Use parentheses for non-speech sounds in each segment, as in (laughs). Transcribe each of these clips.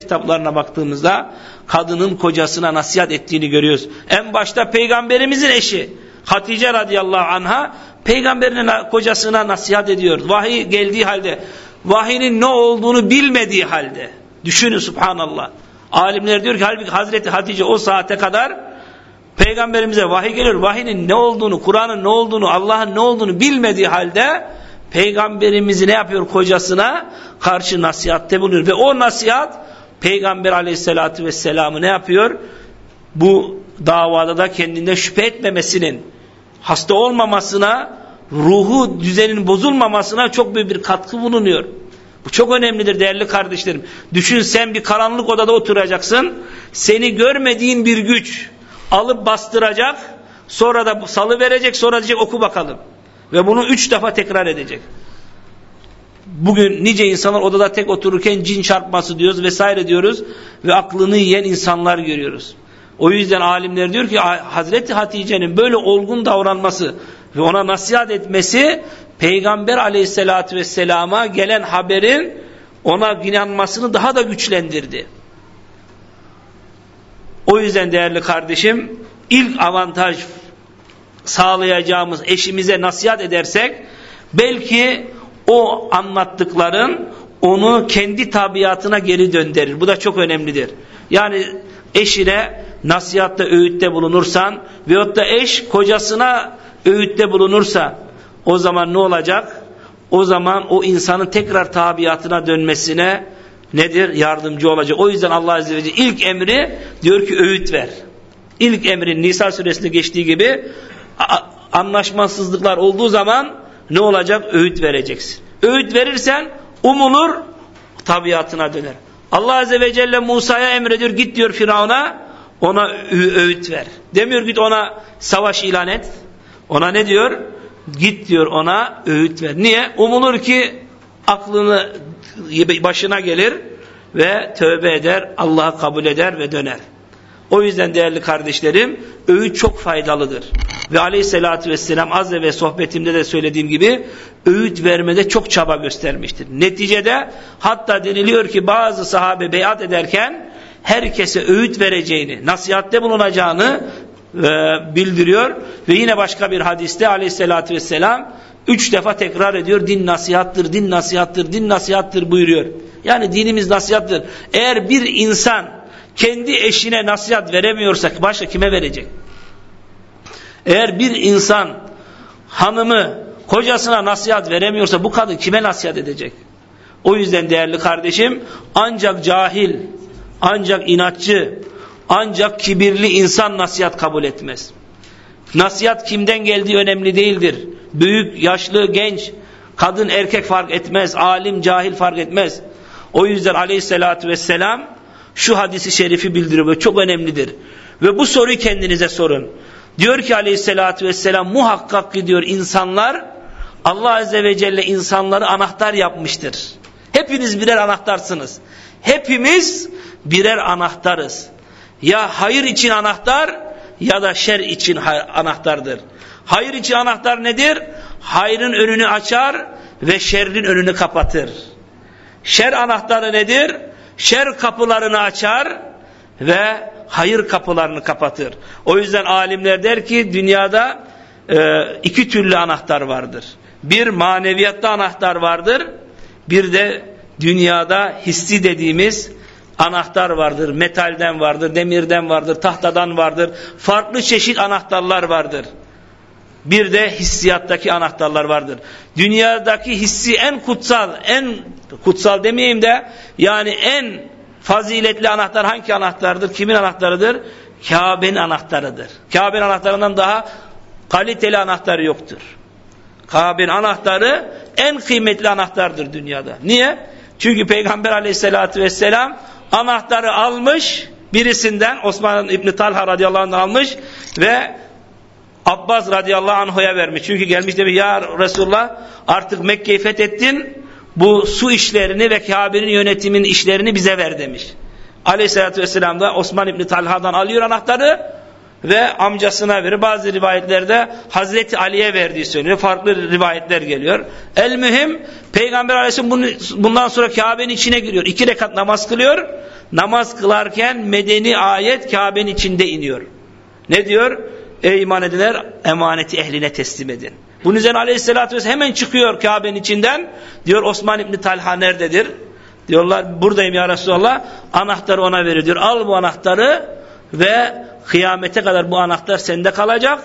kitaplarına baktığımızda kadının kocasına nasihat ettiğini görüyoruz. En başta peygamberimizin eşi Hatice radıyallahu anha peygamberin kocasına nasihat ediyor. Vahiy geldiği halde vahinin ne olduğunu bilmediği halde düşünün subhanallah. Alimler diyor ki halbuki Hazreti Hatice o saate kadar peygamberimize vahiy geliyor. Vahinin ne olduğunu, Kur'an'ın ne olduğunu, Allah'ın ne olduğunu bilmediği halde peygamberimizi ne yapıyor kocasına? Karşı nasihatte bulunuyor. Ve o nasihat Peygamber aleyhissalatü vesselam'ı ne yapıyor? Bu davada da kendinde şüphe etmemesinin, hasta olmamasına, ruhu düzenin bozulmamasına çok büyük bir katkı bulunuyor. Bu çok önemlidir değerli kardeşlerim. Düşün sen bir karanlık odada oturacaksın. Seni görmediğin bir güç alıp bastıracak. Sonra da salı verecek. Sonra diyecek oku bakalım. Ve bunu üç defa tekrar edecek. Bugün nice insanlar odada tek otururken cin çarpması diyoruz vesaire diyoruz ve aklını yiyen insanlar görüyoruz. O yüzden alimler diyor ki Hazreti Hatice'nin böyle olgun davranması ve ona nasihat etmesi Peygamber aleyhissalatü vesselama gelen haberin ona inanmasını daha da güçlendirdi. O yüzden değerli kardeşim ilk avantaj sağlayacağımız eşimize nasihat edersek belki o anlattıkların onu kendi tabiatına geri döndürür. Bu da çok önemlidir. Yani eşine nasihatta öğütte bulunursan veyahut da eş kocasına öğütte bulunursa o zaman ne olacak? O zaman o insanın tekrar tabiatına dönmesine nedir? Yardımcı olacak. O yüzden Allah Azze ve Celle ilk emri diyor ki öğüt ver. İlk emrin Nisa suresinde geçtiği gibi anlaşmazsızlıklar olduğu zaman ne olacak? Öğüt vereceksin. Öğüt verirsen umulur tabiatına döner. Allah Azze ve Celle Musa'ya emrediyor git diyor Firavun'a ona öğüt ver. Demiyor git ona savaş ilan et. Ona ne diyor? Git diyor ona öğüt ver. Niye? Umulur ki aklını başına gelir ve tövbe eder, Allah'a kabul eder ve döner. O yüzden değerli kardeşlerim öğüt çok faydalıdır. Ve aleyhissalatü vesselam az ve sohbetimde de söylediğim gibi öğüt vermede çok çaba göstermiştir. Neticede hatta deniliyor ki bazı sahabe beyat ederken herkese öğüt vereceğini, nasihatte bulunacağını e, bildiriyor. Ve yine başka bir hadiste aleyhissalatü vesselam üç defa tekrar ediyor. Din nasihattır, din nasihattır, din nasihattır buyuruyor. Yani dinimiz nasihattır. Eğer bir insan kendi eşine nasihat veremiyorsak başka kime verecek? Eğer bir insan hanımı kocasına nasihat veremiyorsa bu kadın kime nasihat edecek? O yüzden değerli kardeşim ancak cahil, ancak inatçı, ancak kibirli insan nasihat kabul etmez. Nasihat kimden geldiği önemli değildir. Büyük, yaşlı, genç, kadın, erkek fark etmez. Alim, cahil fark etmez. O yüzden aleyhissalatü vesselam şu hadisi şerifi bildiriyor ve çok önemlidir. Ve bu soruyu kendinize sorun. Diyor ki aleyhissalatü vesselam muhakkak ki diyor insanlar Allah azze ve celle insanları anahtar yapmıştır. Hepiniz birer anahtarsınız. Hepimiz birer anahtarız. Ya hayır için anahtar ya da şer için anahtardır. Hayır için anahtar nedir? Hayrın önünü açar ve şerrin önünü kapatır. Şer anahtarı nedir? Şer kapılarını açar ve hayır kapılarını kapatır. O yüzden alimler der ki dünyada e, iki türlü anahtar vardır. Bir maneviyatta anahtar vardır. Bir de dünyada hissi dediğimiz anahtar vardır. Metalden vardır, demirden vardır, tahtadan vardır. Farklı çeşit anahtarlar vardır. Bir de hissiyattaki anahtarlar vardır. Dünyadaki hissi en kutsal, en kutsal demeyeyim de yani en faziletli anahtar hangi anahtardır? Kimin anahtarıdır? Kabe'nin anahtarıdır. Kabe'nin anahtarından daha kaliteli anahtarı yoktur. Kabe'nin anahtarı en kıymetli anahtardır dünyada. Niye? Çünkü Peygamber aleyhissalatü vesselam anahtarı almış birisinden Osman İbni Talha radıyallahu anh almış ve Abbas radıyallahu anh'a vermiş. Çünkü gelmiş demiş ya Resulullah artık Mekke'yi fethettin bu su işlerini ve Kabe'nin yönetimin işlerini bize ver demiş. Aleyhissalatü vesselam da Osman İbni Talha'dan alıyor anahtarı ve amcasına verir. Bazı rivayetlerde Hazreti Ali'ye verdiği söyleniyor. Farklı rivayetler geliyor. El mühim Peygamber Aleyhisselam bundan sonra Kabe'nin içine giriyor. İki rekat namaz kılıyor. Namaz kılarken medeni ayet Kabe'nin içinde iniyor. Ne diyor? Ey iman edenler emaneti ehline teslim edin. Bunun üzerine aleyhissalatü vesselam hemen çıkıyor Kabe'nin içinden. Diyor Osman İbni Talha nerededir? Diyorlar buradayım ya Resulallah. Anahtarı ona veriyor. Diyor al bu anahtarı ve kıyamete kadar bu anahtar sende kalacak.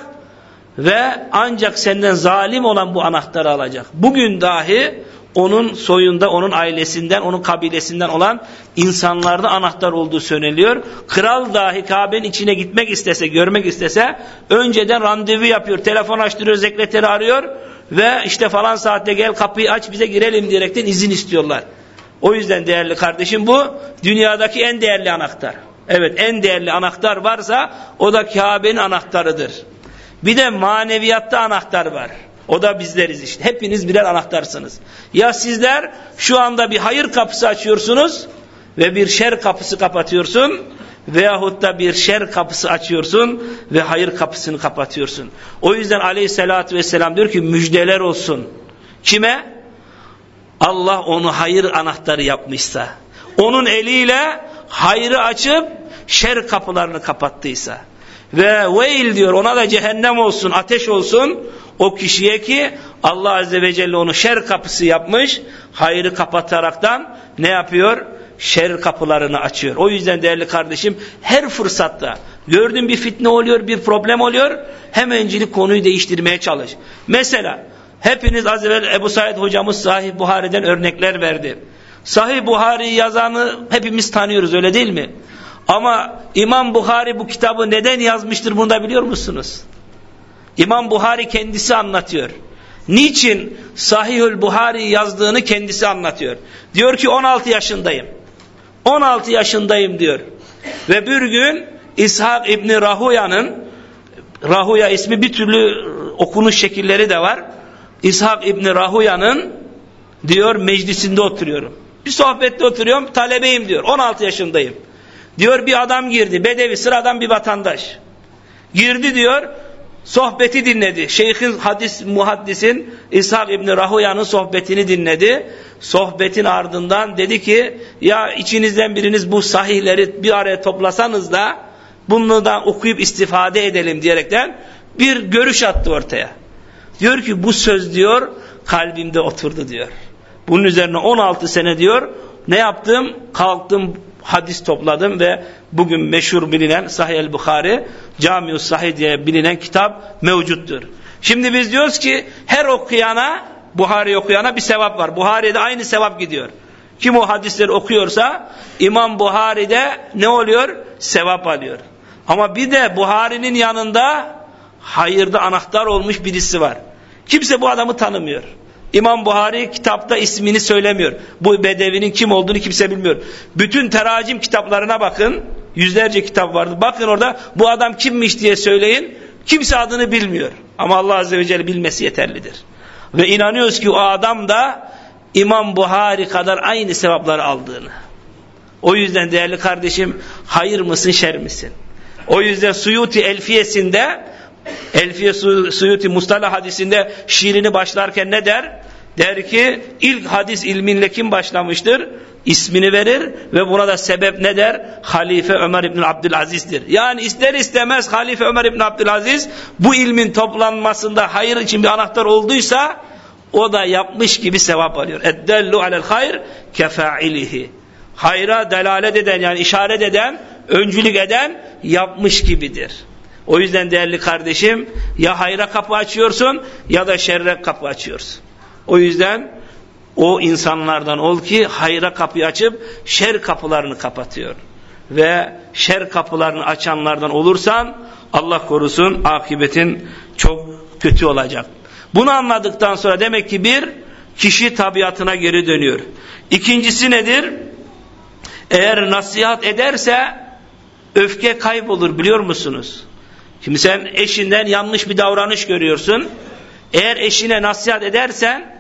Ve ancak senden zalim olan bu anahtarı alacak. Bugün dahi onun soyunda, onun ailesinden, onun kabilesinden olan insanlarda anahtar olduğu söyleniyor. Kral dahi Kabe'nin içine gitmek istese, görmek istese önceden randevu yapıyor. Telefon açtırıyor, zekreteri arıyor ve işte falan saatte gel kapıyı aç bize girelim diyerekten izin istiyorlar. O yüzden değerli kardeşim bu dünyadaki en değerli anahtar. Evet en değerli anahtar varsa o da Kabe'nin anahtarıdır. Bir de maneviyatta anahtar var. O da bizleriz işte. Hepiniz birer anahtarsınız. Ya sizler şu anda bir hayır kapısı açıyorsunuz ve bir şer kapısı kapatıyorsun veyahut da bir şer kapısı açıyorsun ve hayır kapısını kapatıyorsun. O yüzden aleyhissalatü vesselam diyor ki müjdeler olsun. Kime? Allah onu hayır anahtarı yapmışsa. Onun eliyle hayrı açıp şer kapılarını kapattıysa. Ve veil diyor ona da cehennem olsun, ateş olsun o kişiye ki Allah Azze ve Celle onu şer kapısı yapmış, hayrı kapataraktan ne yapıyor? Şer kapılarını açıyor. O yüzden değerli kardeşim her fırsatta gördüğün bir fitne oluyor, bir problem oluyor, hemencilik konuyu değiştirmeye çalış. Mesela hepiniz az evvel Ebu Said hocamız Sahih Buhari'den örnekler verdi. Sahih Buhari yazanı hepimiz tanıyoruz öyle değil mi? Ama İmam Buhari bu kitabı neden yazmıştır bunu da biliyor musunuz? İmam Buhari kendisi anlatıyor. Niçin Sahihül Buhari yazdığını kendisi anlatıyor. Diyor ki 16 yaşındayım. 16 yaşındayım diyor. Ve bir gün İshak İbni Rahuya'nın Rahuya ismi bir türlü okunuş şekilleri de var. İshak İbni Rahuya'nın diyor meclisinde oturuyorum. Bir sohbette oturuyorum talebeyim diyor. 16 yaşındayım. Diyor bir adam girdi. Bedevi sıradan bir vatandaş. Girdi diyor sohbeti dinledi. Şeyhin hadis muhaddisin İshak İbni Rahuya'nın sohbetini dinledi. Sohbetin ardından dedi ki ya içinizden biriniz bu sahihleri bir araya toplasanız da bundan okuyup istifade edelim diyerekten bir görüş attı ortaya. Diyor ki bu söz diyor kalbimde oturdu diyor. Bunun üzerine 16 sene diyor ne yaptım? Kalktım hadis topladım ve bugün meşhur bilinen Sahih el-Bukhari, Camius Sahih diye bilinen kitap mevcuttur. Şimdi biz diyoruz ki her okuyana, Buhari okuyana bir sevap var. Buhari'de aynı sevap gidiyor. Kim o hadisleri okuyorsa İmam Buhari'de ne oluyor? Sevap alıyor. Ama bir de Buhari'nin yanında hayırda anahtar olmuş birisi var. Kimse bu adamı tanımıyor. İmam Buhari kitapta ismini söylemiyor. Bu bedevinin kim olduğunu kimse bilmiyor. Bütün teracim kitaplarına bakın. Yüzlerce kitap vardı. Bakın orada bu adam kimmiş diye söyleyin. Kimse adını bilmiyor. Ama Allah Azze ve Celle bilmesi yeterlidir. Ve inanıyoruz ki o adam da İmam Buhari kadar aynı sevapları aldığını. O yüzden değerli kardeşim hayır mısın şer misin? O yüzden Suyuti Elfiyesinde Elfiye Suyuti Mustalah hadisinde şiirini başlarken ne der? Der ki ilk hadis ilminle kim başlamıştır? İsmini verir ve buna da sebep ne der? Halife Ömer İbn Abdülaziz'dir. Yani ister istemez Halife Ömer İbn Abdülaziz bu ilmin toplanmasında hayır için bir anahtar olduysa o da yapmış gibi sevap alıyor. Eddellu alel hayr kefailihi. Hayra delalet eden yani işaret eden, öncülük eden yapmış gibidir. O yüzden değerli kardeşim ya hayra kapı açıyorsun ya da şerre kapı açıyorsun. O yüzden o insanlardan ol ki hayra kapıyı açıp şer kapılarını kapatıyor. Ve şer kapılarını açanlardan olursan Allah korusun akibetin çok kötü olacak. Bunu anladıktan sonra demek ki bir kişi tabiatına geri dönüyor. İkincisi nedir? Eğer nasihat ederse öfke kaybolur biliyor musunuz? Şimdi sen eşinden yanlış bir davranış görüyorsun. Eğer eşine nasihat edersen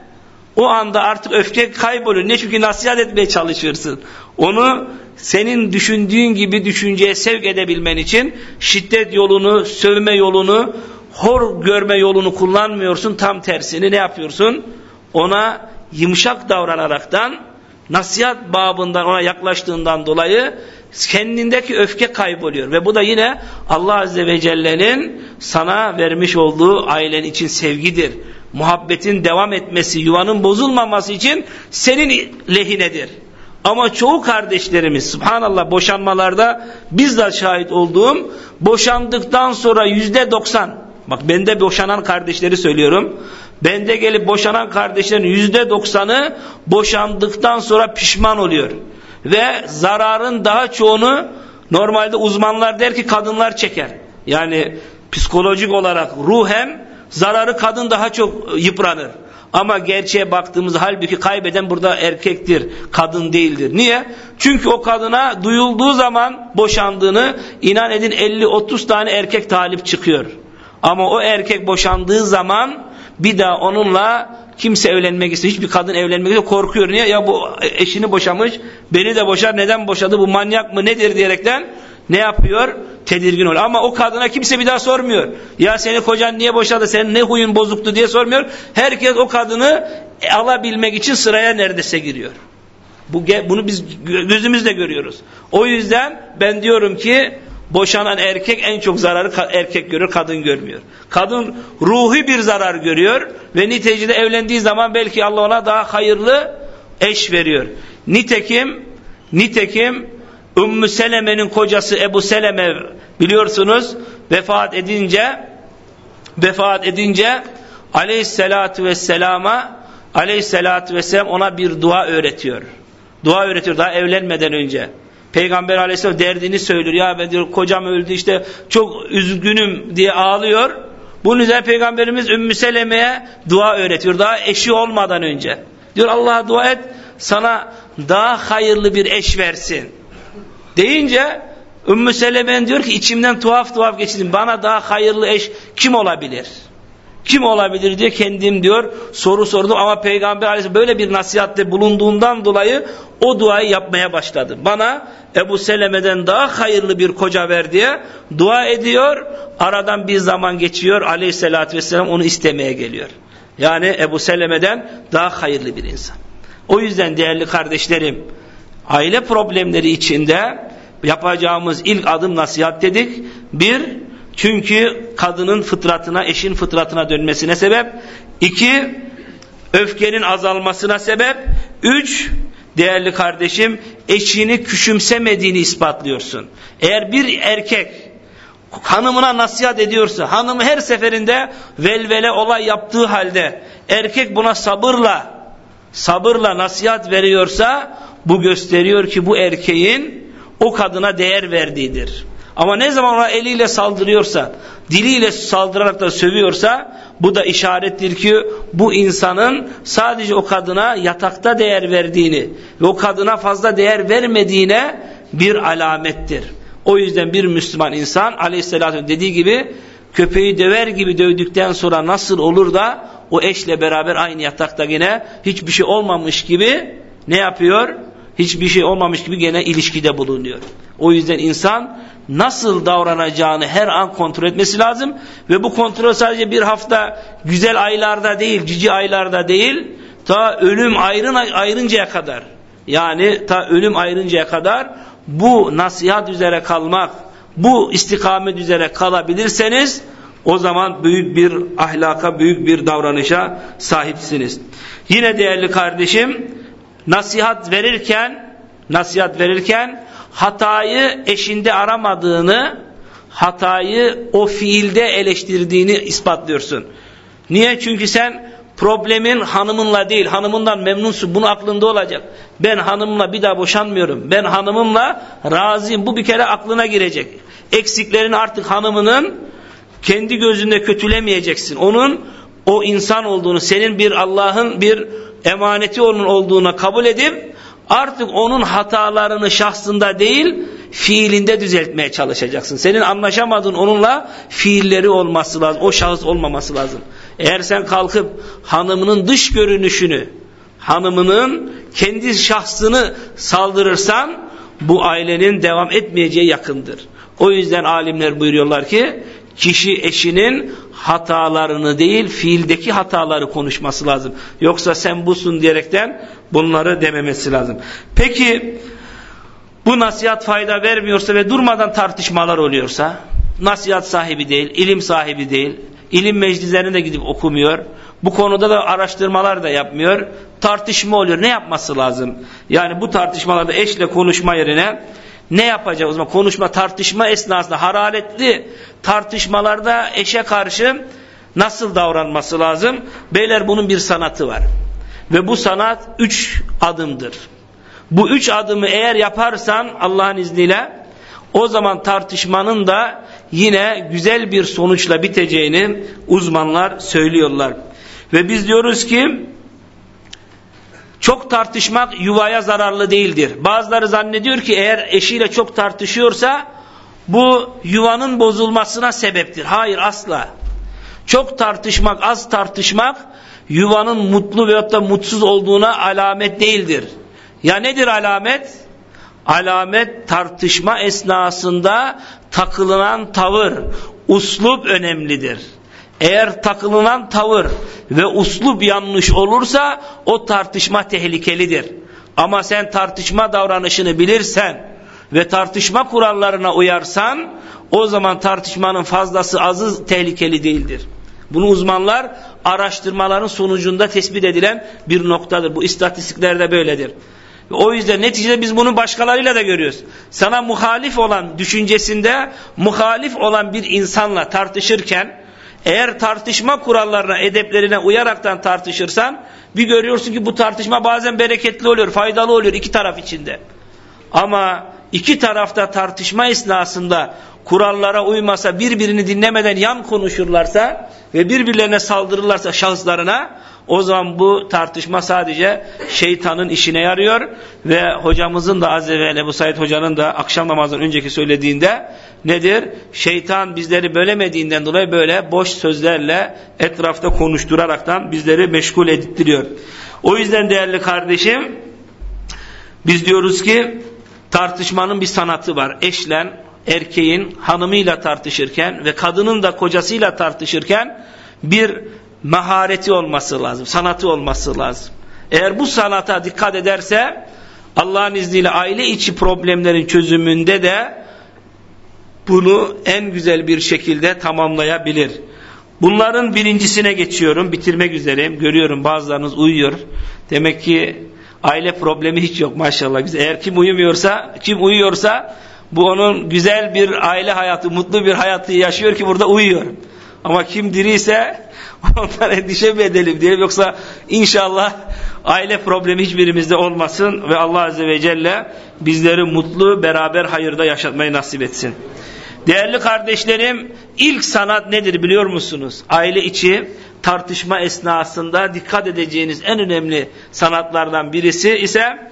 o anda artık öfke kayboluyor. Ne çünkü nasihat etmeye çalışırsın. Onu senin düşündüğün gibi düşünceye sevk edebilmen için şiddet yolunu, sövme yolunu, hor görme yolunu kullanmıyorsun. Tam tersini ne yapıyorsun? Ona yumuşak davranaraktan nasihat babından ona yaklaştığından dolayı kendindeki öfke kayboluyor. Ve bu da yine Allah Azze ve Celle'nin sana vermiş olduğu ailen için sevgidir. Muhabbetin devam etmesi, yuvanın bozulmaması için senin lehinedir. Ama çoğu kardeşlerimiz subhanallah boşanmalarda bizzat şahit olduğum boşandıktan sonra yüzde doksan bak bende boşanan kardeşleri söylüyorum. Bende gelip boşanan kardeşlerin yüzde doksanı boşandıktan sonra pişman oluyor. Ve zararın daha çoğunu normalde uzmanlar der ki kadınlar çeker. Yani psikolojik olarak ruhem zararı kadın daha çok yıpranır. Ama gerçeğe baktığımızda halbuki kaybeden burada erkektir, kadın değildir. Niye? Çünkü o kadına duyulduğu zaman boşandığını inan edin 50-30 tane erkek talip çıkıyor. Ama o erkek boşandığı zaman bir daha onunla kimse evlenmek istiyor. Hiçbir kadın evlenmek istiyor. Korkuyor. Niye? Ya bu eşini boşamış. Beni de boşar. Neden boşadı? Bu manyak mı? Nedir? diyerekten ne yapıyor? Tedirgin oluyor. Ama o kadına kimse bir daha sormuyor. Ya seni kocan niye boşadı? Senin ne huyun bozuktu diye sormuyor. Herkes o kadını alabilmek için sıraya neredeyse giriyor. Bu, bunu biz gözümüzle görüyoruz. O yüzden ben diyorum ki boşanan erkek en çok zararı erkek görür, kadın görmüyor. Kadın ruhi bir zarar görüyor ve neticede evlendiği zaman belki Allah ona daha hayırlı eş veriyor. Nitekim nitekim Ümmü Seleme'nin kocası Ebu Seleme biliyorsunuz vefat edince vefat edince aleyhissalatu vesselama aleyhissalatu vesselam ona bir dua öğretiyor. Dua öğretiyor daha evlenmeden önce. Peygamber aleyhisselam derdini söylüyor. Ya ben diyor kocam öldü işte çok üzgünüm diye ağlıyor. Bunun üzerine Peygamberimiz Ümmü Seleme'ye dua öğretiyor. Daha eşi olmadan önce. Diyor Allah'a dua et sana daha hayırlı bir eş versin. Deyince Ümmü Selemen diyor ki içimden tuhaf tuhaf geçtim. Bana daha hayırlı eş kim olabilir? Kim olabilir diye kendim diyor soru sordum ama Peygamber Aleyhisselam böyle bir nasihatte bulunduğundan dolayı o duayı yapmaya başladı. Bana Ebu Seleme'den daha hayırlı bir koca ver diye dua ediyor. Aradan bir zaman geçiyor Aleyhisselatü Vesselam onu istemeye geliyor. Yani Ebu Seleme'den daha hayırlı bir insan. O yüzden değerli kardeşlerim aile problemleri içinde yapacağımız ilk adım nasihat dedik. Bir, çünkü kadının fıtratına, eşin fıtratına dönmesine sebep. İki, öfkenin azalmasına sebep. Üç, değerli kardeşim, eşini küçümsemediğini ispatlıyorsun. Eğer bir erkek hanımına nasihat ediyorsa, hanımı her seferinde velvele olay yaptığı halde, erkek buna sabırla, sabırla nasihat veriyorsa, bu gösteriyor ki bu erkeğin o kadına değer verdiğidir. Ama ne zaman ona eliyle saldırıyorsa, diliyle saldırarak da sövüyorsa bu da işarettir ki bu insanın sadece o kadına yatakta değer verdiğini ve o kadına fazla değer vermediğine bir alamettir. O yüzden bir Müslüman insan aleyhissalatü dediği gibi köpeği döver gibi dövdükten sonra nasıl olur da o eşle beraber aynı yatakta yine hiçbir şey olmamış gibi ne yapıyor? Hiçbir şey olmamış gibi gene ilişkide bulunuyor. O yüzden insan nasıl davranacağını her an kontrol etmesi lazım ve bu kontrol sadece bir hafta güzel aylarda değil, cici aylarda değil, ta ölüm ayrın, ayrıncaya kadar yani ta ölüm ayrıncaya kadar bu nasihat üzere kalmak, bu istikamet üzere kalabilirseniz o zaman büyük bir ahlaka, büyük bir davranışa sahipsiniz. Yine değerli kardeşim, nasihat verirken nasihat verirken hatayı eşinde aramadığını hatayı o fiilde eleştirdiğini ispatlıyorsun. Niye? Çünkü sen problemin hanımınla değil hanımından memnunsun bunu aklında olacak. Ben hanımla bir daha boşanmıyorum. Ben hanımımla razıyım. Bu bir kere aklına girecek. Eksiklerin artık hanımının kendi gözünde kötülemeyeceksin. Onun o insan olduğunu, senin bir Allah'ın bir emaneti onun olduğuna kabul edip artık onun hatalarını şahsında değil fiilinde düzeltmeye çalışacaksın. Senin anlaşamadığın onunla fiilleri olması lazım. O şahıs olmaması lazım. Eğer sen kalkıp hanımının dış görünüşünü hanımının kendi şahsını saldırırsan bu ailenin devam etmeyeceği yakındır. O yüzden alimler buyuruyorlar ki kişi eşinin hatalarını değil fiildeki hataları konuşması lazım. Yoksa sen busun diyerekten bunları dememesi lazım. Peki bu nasihat fayda vermiyorsa ve durmadan tartışmalar oluyorsa nasihat sahibi değil, ilim sahibi değil, ilim meclislerine de gidip okumuyor. Bu konuda da araştırmalar da yapmıyor. Tartışma oluyor. Ne yapması lazım? Yani bu tartışmalarda eşle konuşma yerine ne yapacak o zaman? Konuşma, tartışma esnasında hararetli tartışmalarda eşe karşı nasıl davranması lazım? Beyler bunun bir sanatı var. Ve bu sanat üç adımdır. Bu üç adımı eğer yaparsan Allah'ın izniyle o zaman tartışmanın da yine güzel bir sonuçla biteceğini uzmanlar söylüyorlar. Ve biz diyoruz ki çok tartışmak yuvaya zararlı değildir. Bazıları zannediyor ki eğer eşiyle çok tartışıyorsa bu yuvanın bozulmasına sebeptir. Hayır asla. Çok tartışmak, az tartışmak yuvanın mutlu veyahut da mutsuz olduğuna alamet değildir. Ya nedir alamet? Alamet tartışma esnasında takılınan tavır, uslup önemlidir. Eğer takılınan tavır ve uslup yanlış olursa o tartışma tehlikelidir. Ama sen tartışma davranışını bilirsen ve tartışma kurallarına uyarsan o zaman tartışmanın fazlası azı tehlikeli değildir. Bunu uzmanlar araştırmaların sonucunda tespit edilen bir noktadır. Bu istatistiklerde böyledir. O yüzden neticede biz bunu başkalarıyla da görüyoruz. Sana muhalif olan düşüncesinde muhalif olan bir insanla tartışırken eğer tartışma kurallarına, edeplerine uyaraktan tartışırsan bir görüyorsun ki bu tartışma bazen bereketli oluyor, faydalı oluyor iki taraf içinde. Ama iki tarafta tartışma esnasında kurallara uymasa, birbirini dinlemeden yan konuşurlarsa ve birbirlerine saldırırlarsa şahıslarına o zaman bu tartışma sadece şeytanın işine yarıyor ve hocamızın da az evvel Ebu Said hocanın da akşam namazından önceki söylediğinde nedir? Şeytan bizleri bölemediğinden dolayı böyle boş sözlerle etrafta konuşturaraktan bizleri meşgul edittiriyor. O yüzden değerli kardeşim biz diyoruz ki tartışmanın bir sanatı var. Eşlen erkeğin hanımıyla tartışırken ve kadının da kocasıyla tartışırken bir mahareti olması lazım, sanatı olması lazım. Eğer bu sanata dikkat ederse Allah'ın izniyle aile içi problemlerin çözümünde de bunu en güzel bir şekilde tamamlayabilir. Bunların birincisine geçiyorum, bitirmek üzereyim. Görüyorum bazılarınız uyuyor. Demek ki aile problemi hiç yok maşallah. Eğer kim uyumuyorsa, kim uyuyorsa bu onun güzel bir aile hayatı, mutlu bir hayatı yaşıyor ki burada uyuyor. Ama kim diriyse (laughs) ondan endişe mi edelim diyelim. Yoksa inşallah aile problemi hiçbirimizde olmasın ve Allah Azze ve Celle bizleri mutlu beraber hayırda yaşatmayı nasip etsin. Değerli kardeşlerim ilk sanat nedir biliyor musunuz? Aile içi tartışma esnasında dikkat edeceğiniz en önemli sanatlardan birisi ise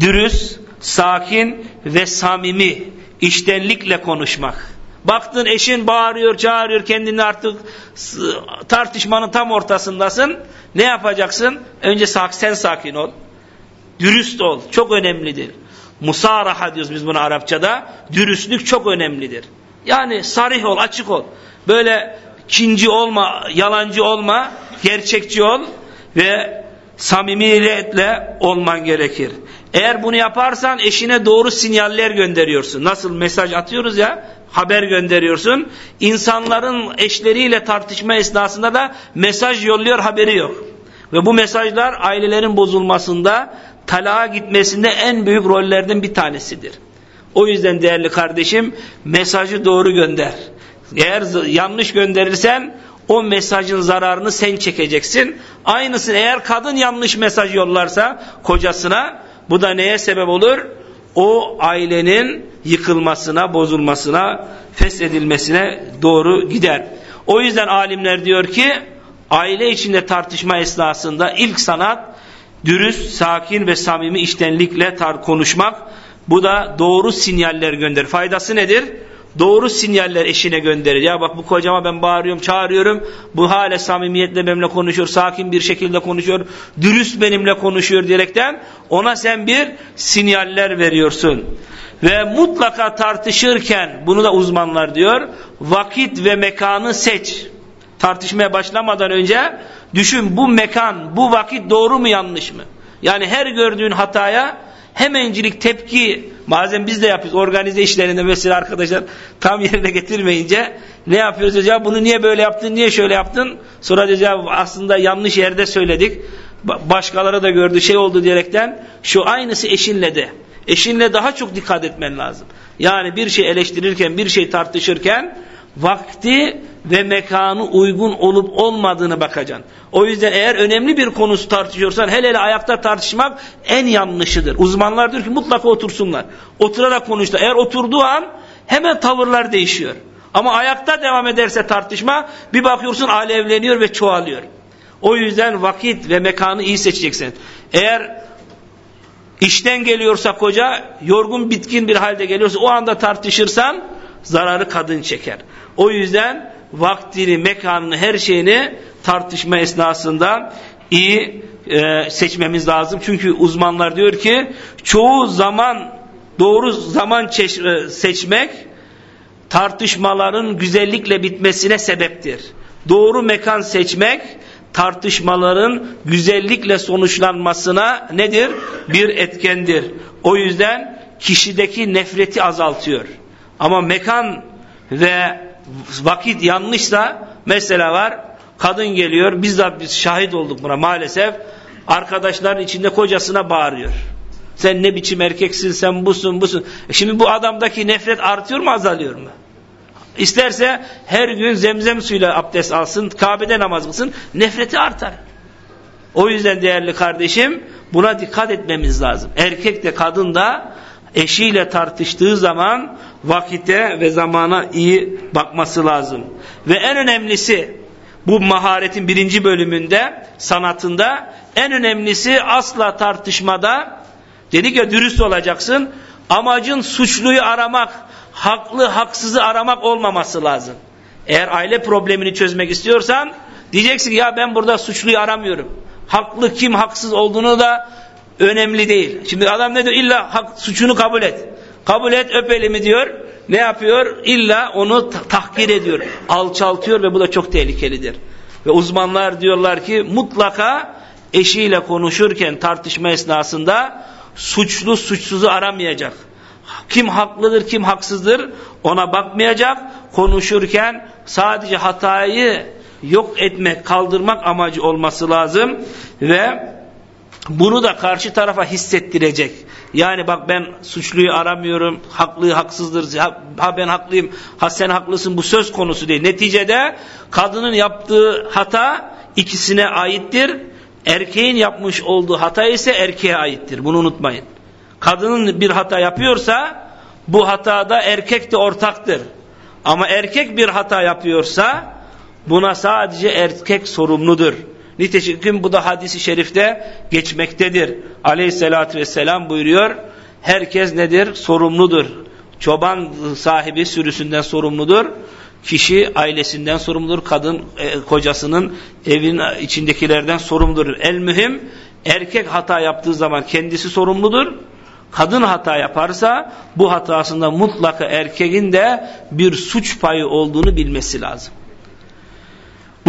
dürüst, sakin ve samimi iştenlikle konuşmak. Baktın eşin bağırıyor, çağırıyor kendini artık tartışmanın tam ortasındasın. Ne yapacaksın? Önce sen sakin ol. Dürüst ol. Çok önemlidir. Musaraha diyoruz biz buna Arapçada. Dürüstlük çok önemlidir. Yani sarih ol, açık ol. Böyle kinci olma, yalancı olma, gerçekçi ol ve samimiyetle olman gerekir. Eğer bunu yaparsan eşine doğru sinyaller gönderiyorsun. Nasıl mesaj atıyoruz ya, haber gönderiyorsun. İnsanların eşleriyle tartışma esnasında da mesaj yolluyor haberi yok. Ve bu mesajlar ailelerin bozulmasında, talağa gitmesinde en büyük rollerden bir tanesidir. O yüzden değerli kardeşim mesajı doğru gönder. Eğer yanlış gönderirsen o mesajın zararını sen çekeceksin. Aynısını eğer kadın yanlış mesaj yollarsa kocasına bu da neye sebep olur? O ailenin yıkılmasına, bozulmasına, feshedilmesine doğru gider. O yüzden alimler diyor ki aile içinde tartışma esnasında ilk sanat dürüst, sakin ve samimi iştenlikle tar konuşmak. Bu da doğru sinyaller gönder. Faydası nedir? Doğru sinyaller eşine gönderir. Ya bak bu kocama ben bağırıyorum, çağırıyorum. Bu hala samimiyetle benimle konuşuyor, sakin bir şekilde konuşuyor, dürüst benimle konuşuyor diyerekten ona sen bir sinyaller veriyorsun. Ve mutlaka tartışırken, bunu da uzmanlar diyor, vakit ve mekanı seç. Tartışmaya başlamadan önce düşün bu mekan, bu vakit doğru mu yanlış mı? Yani her gördüğün hataya hemencilik tepki bazen biz de yapıyoruz. Organize işlerinde mesela arkadaşlar tam yerine getirmeyince ne yapıyoruz acaba? Bunu niye böyle yaptın niye şöyle yaptın? Sonra acaba aslında yanlış yerde söyledik. Başkaları da gördü şey oldu diyerekten şu aynısı eşinle de. Eşinle daha çok dikkat etmen lazım. Yani bir şey eleştirirken bir şey tartışırken vakti ve mekanı uygun olup olmadığını bakacaksın. O yüzden eğer önemli bir konusu tartışıyorsan hele hele ayakta tartışmak en yanlışıdır. Uzmanlar diyor ki mutlaka otursunlar. Oturarak konuştu. Eğer oturduğu an hemen tavırlar değişiyor. Ama ayakta devam ederse tartışma bir bakıyorsun alevleniyor ve çoğalıyor. O yüzden vakit ve mekanı iyi seçeceksin. Eğer işten geliyorsa koca yorgun bitkin bir halde geliyorsa o anda tartışırsan zararı kadın çeker. O yüzden vaktini, mekanını, her şeyini tartışma esnasında iyi e, seçmemiz lazım. Çünkü uzmanlar diyor ki çoğu zaman doğru zaman e, seçmek tartışmaların güzellikle bitmesine sebeptir. Doğru mekan seçmek tartışmaların güzellikle sonuçlanmasına nedir? Bir etkendir. O yüzden kişideki nefreti azaltıyor. Ama mekan ve vakit yanlışsa mesela var kadın geliyor bizzat biz şahit olduk buna maalesef arkadaşların içinde kocasına bağırıyor. Sen ne biçim erkeksin sen busun busun. E şimdi bu adamdaki nefret artıyor mu azalıyor mu? İsterse her gün zemzem suyuyla abdest alsın, Kabe'de namaz kılsın, nefreti artar. O yüzden değerli kardeşim buna dikkat etmemiz lazım. Erkek de kadın da eşiyle tartıştığı zaman vakite ve zamana iyi bakması lazım. Ve en önemlisi bu maharetin birinci bölümünde sanatında en önemlisi asla tartışmada dedik ya dürüst olacaksın amacın suçluyu aramak haklı haksızı aramak olmaması lazım. Eğer aile problemini çözmek istiyorsan diyeceksin ya ben burada suçluyu aramıyorum. Haklı kim haksız olduğunu da önemli değil. Şimdi adam ne diyor? İlla hak, suçunu kabul et. Kabul et öp elimi diyor. Ne yapıyor? İlla onu tahkir ediyor. Alçaltıyor ve bu da çok tehlikelidir. Ve uzmanlar diyorlar ki mutlaka eşiyle konuşurken tartışma esnasında suçlu suçsuzu aramayacak. Kim haklıdır kim haksızdır ona bakmayacak. Konuşurken sadece hatayı yok etmek, kaldırmak amacı olması lazım ve bunu da karşı tarafa hissettirecek. Yani bak ben suçluyu aramıyorum, haklı haksızdır, ha ben haklıyım, ha sen haklısın bu söz konusu değil. Neticede kadının yaptığı hata ikisine aittir. Erkeğin yapmış olduğu hata ise erkeğe aittir. Bunu unutmayın. Kadının bir hata yapıyorsa bu hatada erkek de ortaktır. Ama erkek bir hata yapıyorsa buna sadece erkek sorumludur. Nitekim bu da hadisi şerifte geçmektedir. Aleyhissalatü vesselam buyuruyor. Herkes nedir? Sorumludur. Çoban sahibi sürüsünden sorumludur. Kişi ailesinden sorumludur. Kadın e, kocasının evin içindekilerden sorumludur. El mühim erkek hata yaptığı zaman kendisi sorumludur. Kadın hata yaparsa bu hatasında mutlaka erkeğin de bir suç payı olduğunu bilmesi lazım.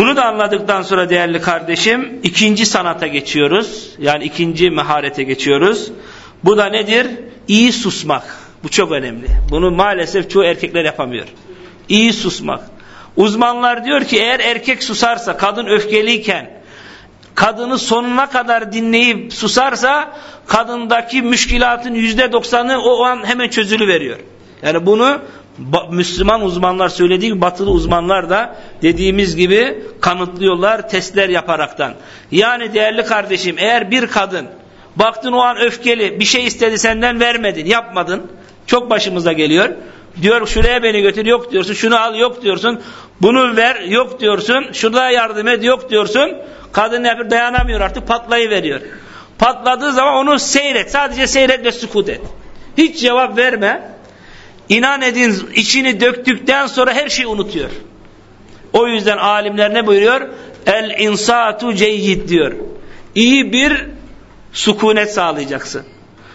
Bunu da anladıktan sonra değerli kardeşim ikinci sanata geçiyoruz. Yani ikinci meharete geçiyoruz. Bu da nedir? İyi susmak. Bu çok önemli. Bunu maalesef çoğu erkekler yapamıyor. İyi susmak. Uzmanlar diyor ki eğer erkek susarsa kadın öfkeliyken kadını sonuna kadar dinleyip susarsa kadındaki müşkilatın yüzde doksanı o an hemen çözülü veriyor. Yani bunu Müslüman uzmanlar söylediği gibi batılı uzmanlar da dediğimiz gibi kanıtlıyorlar testler yaparaktan. Yani değerli kardeşim eğer bir kadın baktın o an öfkeli bir şey istedi senden vermedin yapmadın çok başımıza geliyor. Diyor şuraya beni götür yok diyorsun şunu al yok diyorsun bunu ver yok diyorsun şurada yardım et yok diyorsun. Kadın yapıyor dayanamıyor artık patlayıveriyor. Patladığı zaman onu seyret sadece seyret ve sukut et. Hiç cevap verme inan edin içini döktükten sonra her şeyi unutuyor. O yüzden alimler ne buyuruyor? El insatu ceyyid diyor. İyi bir sukunet sağlayacaksın.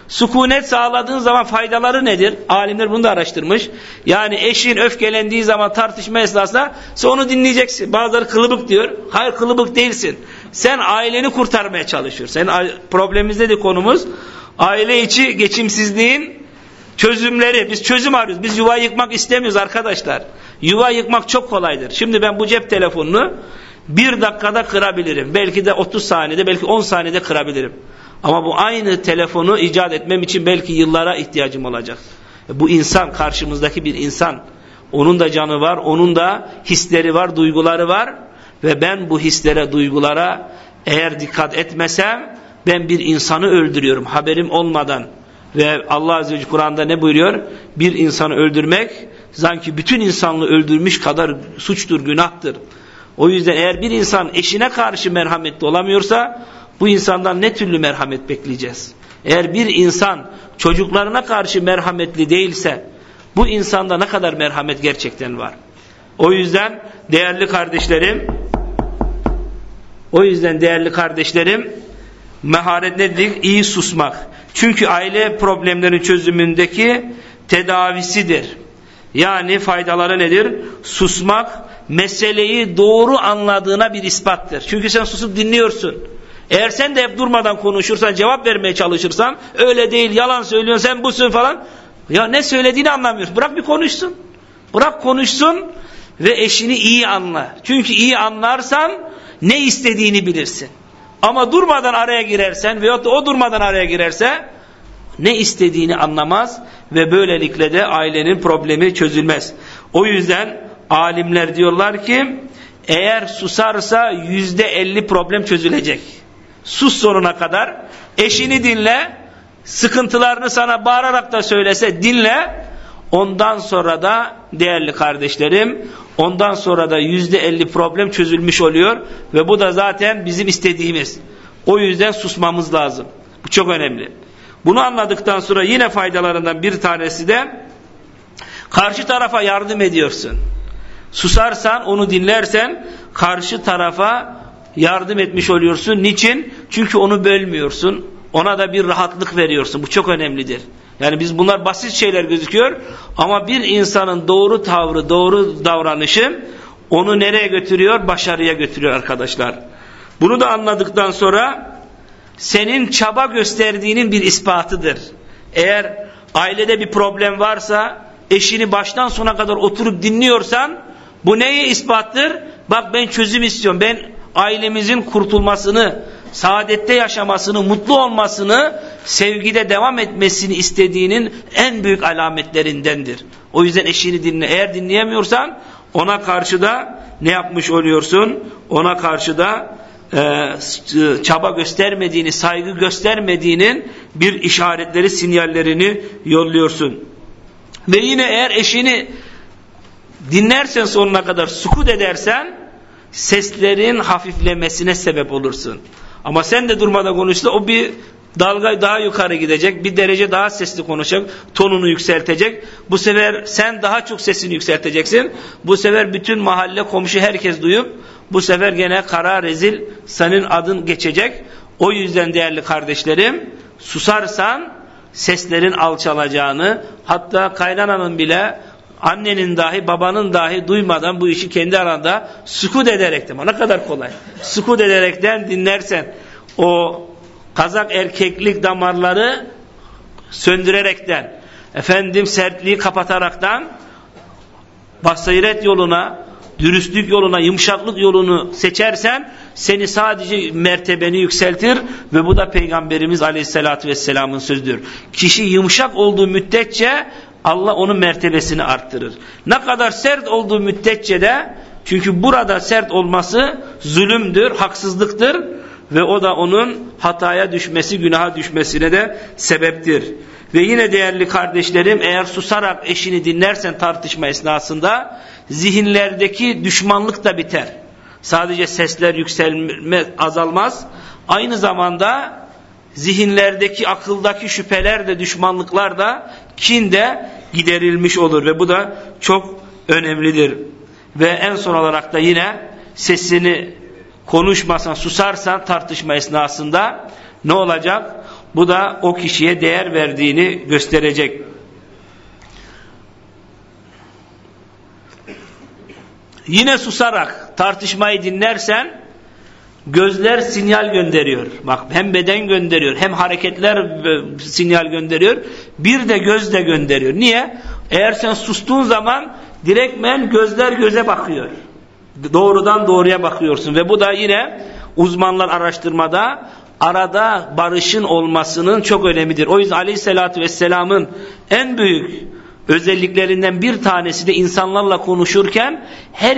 Sukunet sağladığın zaman faydaları nedir? Alimler bunu da araştırmış. Yani eşin öfkelendiği zaman tartışma esnasında sen onu dinleyeceksin. Bazıları kılıbık diyor. Hayır kılıbık değilsin. Sen aileni kurtarmaya çalışıyorsun. Senin problemimizde de konumuz aile içi geçimsizliğin çözümleri. Biz çözüm arıyoruz. Biz yuva yıkmak istemiyoruz arkadaşlar. Yuva yıkmak çok kolaydır. Şimdi ben bu cep telefonunu bir dakikada kırabilirim. Belki de 30 saniyede, belki 10 saniyede kırabilirim. Ama bu aynı telefonu icat etmem için belki yıllara ihtiyacım olacak. Bu insan, karşımızdaki bir insan. Onun da canı var, onun da hisleri var, duyguları var. Ve ben bu hislere, duygulara eğer dikkat etmesem ben bir insanı öldürüyorum haberim olmadan. Ve Allah Azze ve Celle Kur'an'da ne buyuruyor? Bir insanı öldürmek sanki bütün insanlığı öldürmüş kadar suçtur, günahtır. O yüzden eğer bir insan eşine karşı merhametli olamıyorsa bu insandan ne türlü merhamet bekleyeceğiz? Eğer bir insan çocuklarına karşı merhametli değilse bu insanda ne kadar merhamet gerçekten var? O yüzden değerli kardeşlerim o yüzden değerli kardeşlerim meharet nedir? İyi susmak. Çünkü aile problemlerinin çözümündeki tedavisidir. Yani faydaları nedir? Susmak meseleyi doğru anladığına bir ispattır. Çünkü sen susup dinliyorsun. Eğer sen de hep durmadan konuşursan, cevap vermeye çalışırsan, öyle değil, yalan söylüyorsun, sen busun falan. Ya ne söylediğini anlamıyorsun. Bırak bir konuşsun. Bırak konuşsun ve eşini iyi anla. Çünkü iyi anlarsan ne istediğini bilirsin. Ama durmadan araya girersen veyahut da o durmadan araya girerse ne istediğini anlamaz ve böylelikle de ailenin problemi çözülmez. O yüzden alimler diyorlar ki eğer susarsa yüzde elli problem çözülecek. Sus sonuna kadar eşini dinle sıkıntılarını sana bağırarak da söylese dinle ondan sonra da değerli kardeşlerim ondan sonra da yüzde elli problem çözülmüş oluyor ve bu da zaten bizim istediğimiz. O yüzden susmamız lazım. Bu çok önemli. Bunu anladıktan sonra yine faydalarından bir tanesi de karşı tarafa yardım ediyorsun. Susarsan, onu dinlersen karşı tarafa yardım etmiş oluyorsun. Niçin? Çünkü onu bölmüyorsun. Ona da bir rahatlık veriyorsun. Bu çok önemlidir. Yani biz bunlar basit şeyler gözüküyor ama bir insanın doğru tavrı, doğru davranışı onu nereye götürüyor? Başarıya götürüyor arkadaşlar. Bunu da anladıktan sonra senin çaba gösterdiğinin bir ispatıdır. Eğer ailede bir problem varsa eşini baştan sona kadar oturup dinliyorsan bu neye ispattır? Bak ben çözüm istiyorum. Ben ailemizin kurtulmasını, saadette yaşamasını, mutlu olmasını, sevgide devam etmesini istediğinin en büyük alametlerindendir. O yüzden eşini dinle. Eğer dinleyemiyorsan ona karşı da ne yapmış oluyorsun? Ona karşı da e, çaba göstermediğini, saygı göstermediğinin bir işaretleri, sinyallerini yolluyorsun. Ve yine eğer eşini dinlersen sonuna kadar sukut edersen seslerin hafiflemesine sebep olursun. Ama sen de durmadan konuşsa o bir dalga daha yukarı gidecek, bir derece daha sesli konuşacak, tonunu yükseltecek. Bu sefer sen daha çok sesini yükselteceksin. Bu sefer bütün mahalle, komşu herkes duyup bu sefer gene kara rezil senin adın geçecek. O yüzden değerli kardeşlerim susarsan seslerin alçalacağını hatta kaynananın bile annenin dahi babanın dahi duymadan bu işi kendi aranda sukut ederekten ne kadar kolay sukut ederekten dinlersen o kazak erkeklik damarları söndürerekten efendim sertliği kapataraktan basiret yoluna dürüstlük yoluna, yumuşaklık yolunu seçersen seni sadece mertebeni yükseltir ve bu da Peygamberimiz Aleyhisselatü Vesselam'ın sözüdür. Kişi yumuşak olduğu müddetçe Allah onun mertebesini arttırır. Ne kadar sert olduğu müddetçe de çünkü burada sert olması zulümdür, haksızlıktır ve o da onun hataya düşmesi, günaha düşmesine de sebeptir. Ve yine değerli kardeşlerim eğer susarak eşini dinlersen tartışma esnasında zihinlerdeki düşmanlık da biter. Sadece sesler yükselme azalmaz. Aynı zamanda zihinlerdeki akıldaki şüpheler de düşmanlıklar da kin de giderilmiş olur ve bu da çok önemlidir. Ve en son olarak da yine sesini konuşmasan, susarsan tartışma esnasında ne olacak? Bu da o kişiye değer verdiğini gösterecek. Yine susarak tartışmayı dinlersen gözler sinyal gönderiyor. Bak hem beden gönderiyor hem hareketler e, sinyal gönderiyor. Bir de göz de gönderiyor. Niye? Eğer sen sustuğun zaman direktmen gözler göze bakıyor. Doğrudan doğruya bakıyorsun ve bu da yine uzmanlar araştırmada arada barışın olmasının çok önemidir. O yüzden Aleyhisselatü Vesselam'ın en büyük özelliklerinden bir tanesi de insanlarla konuşurken her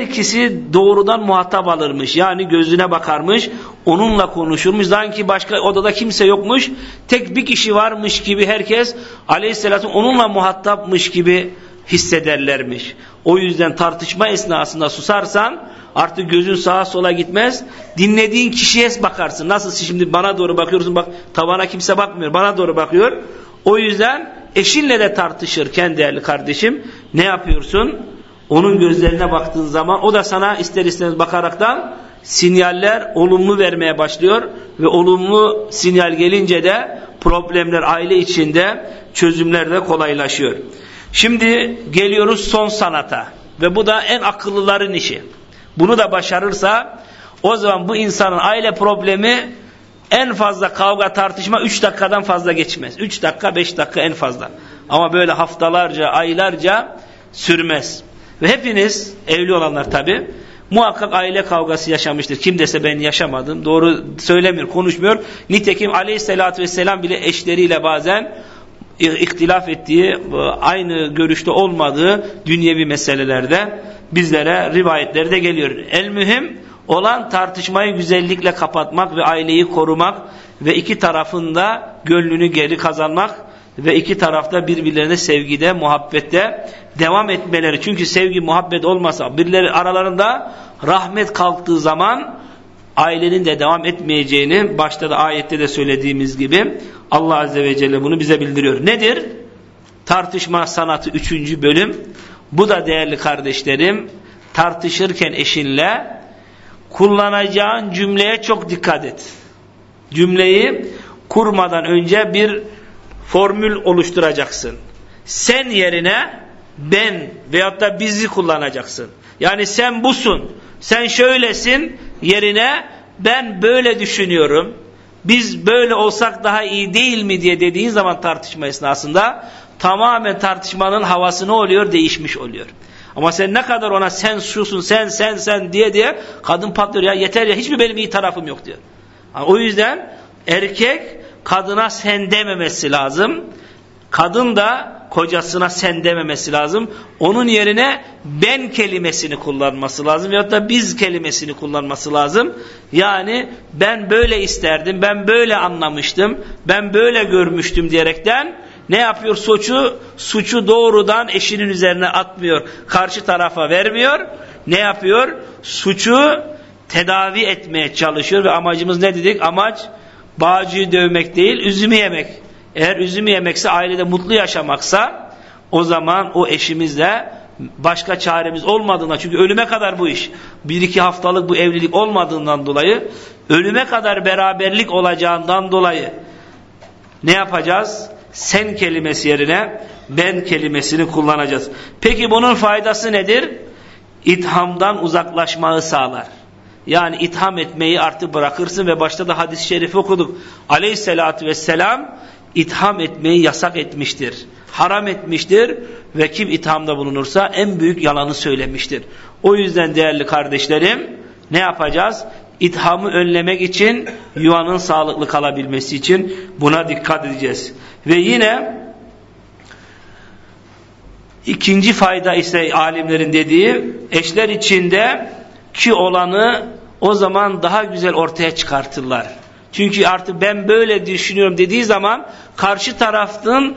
doğrudan muhatap alırmış. Yani gözüne bakarmış, onunla konuşurmuş. Sanki başka odada kimse yokmuş, tek bir kişi varmış gibi herkes aleyhisselatü onunla muhatapmış gibi hissederlermiş. O yüzden tartışma esnasında susarsan artık gözün sağa sola gitmez. Dinlediğin kişiye bakarsın. Nasıl şimdi bana doğru bakıyorsun bak tavana kimse bakmıyor bana doğru bakıyor. O yüzden eşinle de tartışırken değerli kardeşim ne yapıyorsun? Onun gözlerine baktığın zaman o da sana ister istemez bakaraktan sinyaller olumlu vermeye başlıyor ve olumlu sinyal gelince de problemler aile içinde çözümler de kolaylaşıyor. Şimdi geliyoruz son sanata ve bu da en akıllıların işi. Bunu da başarırsa o zaman bu insanın aile problemi en fazla kavga tartışma 3 dakikadan fazla geçmez. 3 dakika 5 dakika en fazla. Ama böyle haftalarca aylarca sürmez. Ve hepiniz evli olanlar tabi muhakkak aile kavgası yaşamıştır. Kim dese ben yaşamadım. Doğru söylemiyor, konuşmuyor. Nitekim aleyhissalatü vesselam bile eşleriyle bazen ihtilaf ettiği, aynı görüşte olmadığı dünyevi meselelerde bizlere rivayetlerde geliyor. El mühim olan tartışmayı güzellikle kapatmak ve aileyi korumak ve iki tarafında gönlünü geri kazanmak ve iki tarafta birbirlerine sevgide, muhabbette devam etmeleri. Çünkü sevgi, muhabbet olmasa birileri aralarında rahmet kalktığı zaman ailenin de devam etmeyeceğini başta da ayette de söylediğimiz gibi Allah Azze ve Celle bunu bize bildiriyor. Nedir? Tartışma sanatı üçüncü bölüm. Bu da değerli kardeşlerim tartışırken eşinle kullanacağın cümleye çok dikkat et. Cümleyi kurmadan önce bir formül oluşturacaksın. Sen yerine ben veyahut da bizi kullanacaksın. Yani sen busun, sen şöylesin yerine ben böyle düşünüyorum. Biz böyle olsak daha iyi değil mi diye dediğin zaman tartışma esnasında tamamen tartışmanın havası ne oluyor? Değişmiş oluyor. Ama sen ne kadar ona sen şusun, sen, sen, sen diye diye kadın patlıyor ya yeter ya hiçbir benim iyi tarafım yok diyor. Yani o yüzden erkek kadına sen dememesi lazım. Kadın da kocasına sen dememesi lazım. Onun yerine ben kelimesini kullanması lazım. Veyahut da biz kelimesini kullanması lazım. Yani ben böyle isterdim, ben böyle anlamıştım, ben böyle görmüştüm diyerekten ne yapıyor? Suçu, suçu doğrudan eşinin üzerine atmıyor. Karşı tarafa vermiyor. Ne yapıyor? Suçu tedavi etmeye çalışıyor ve amacımız ne dedik? Amaç bağcıyı dövmek değil, üzümü yemek. Eğer üzümü yemekse, ailede mutlu yaşamaksa o zaman o eşimizle başka çaremiz olmadığına çünkü ölüme kadar bu iş bir iki haftalık bu evlilik olmadığından dolayı ölüme kadar beraberlik olacağından dolayı ne yapacağız? Sen kelimesi yerine ben kelimesini kullanacağız. Peki bunun faydası nedir? İthamdan uzaklaşmayı sağlar. Yani itham etmeyi artık bırakırsın ve başta da hadis-i şerif okuduk. Aleyhissalatü vesselam itham etmeyi yasak etmiştir. Haram etmiştir ve kim ithamda bulunursa en büyük yalanı söylemiştir. O yüzden değerli kardeşlerim ne yapacağız? İthamı önlemek için yuvanın sağlıklı kalabilmesi için buna dikkat edeceğiz. Ve yine ikinci fayda ise alimlerin dediği eşler içinde ki olanı o zaman daha güzel ortaya çıkartırlar. Çünkü artık ben böyle düşünüyorum dediği zaman karşı tarafın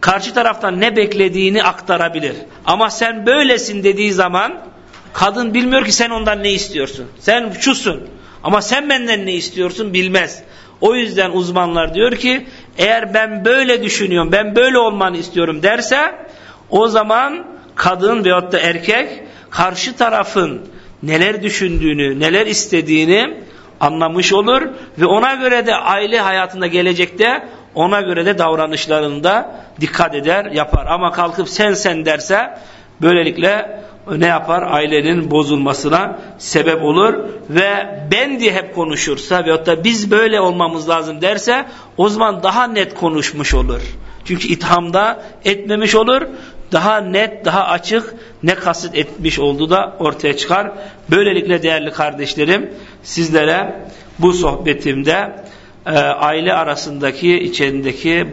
karşı taraftan ne beklediğini aktarabilir. Ama sen böylesin dediği zaman kadın bilmiyor ki sen ondan ne istiyorsun. Sen şusun. Ama sen benden ne istiyorsun bilmez. O yüzden uzmanlar diyor ki eğer ben böyle düşünüyorum, ben böyle olmanı istiyorum derse o zaman kadın veyahut da erkek karşı tarafın neler düşündüğünü, neler istediğini anlamış olur ve ona göre de aile hayatında gelecekte ona göre de davranışlarında dikkat eder, yapar. Ama kalkıp sen sen derse böylelikle ne yapar? Ailenin bozulmasına sebep olur ve ben diye hep konuşursa veyahut da biz böyle olmamız lazım derse o zaman daha net konuşmuş olur. Çünkü ithamda etmemiş olur. Daha net, daha açık ne kasıt etmiş olduğu da ortaya çıkar. Böylelikle değerli kardeşlerim sizlere bu sohbetimde e, aile arasındaki içerideki e,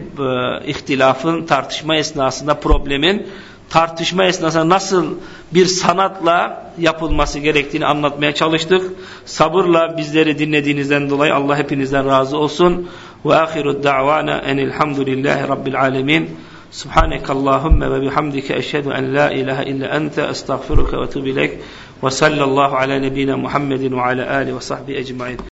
ihtilafın tartışma esnasında problemin tartışma esnasında nasıl bir sanatla yapılması gerektiğini anlatmaya çalıştık. Sabırla bizleri dinlediğinizden dolayı Allah hepinizden razı olsun. Ve ahiru da'vana enilhamdülillahi rabbil alemin. Subhanekallahümme ve bihamdike eşhedü en la ilahe illa ente estağfiruke ve tubilek ve sallallahu ala nebine Muhammedin ve ala ali ve sahbihi ecmain.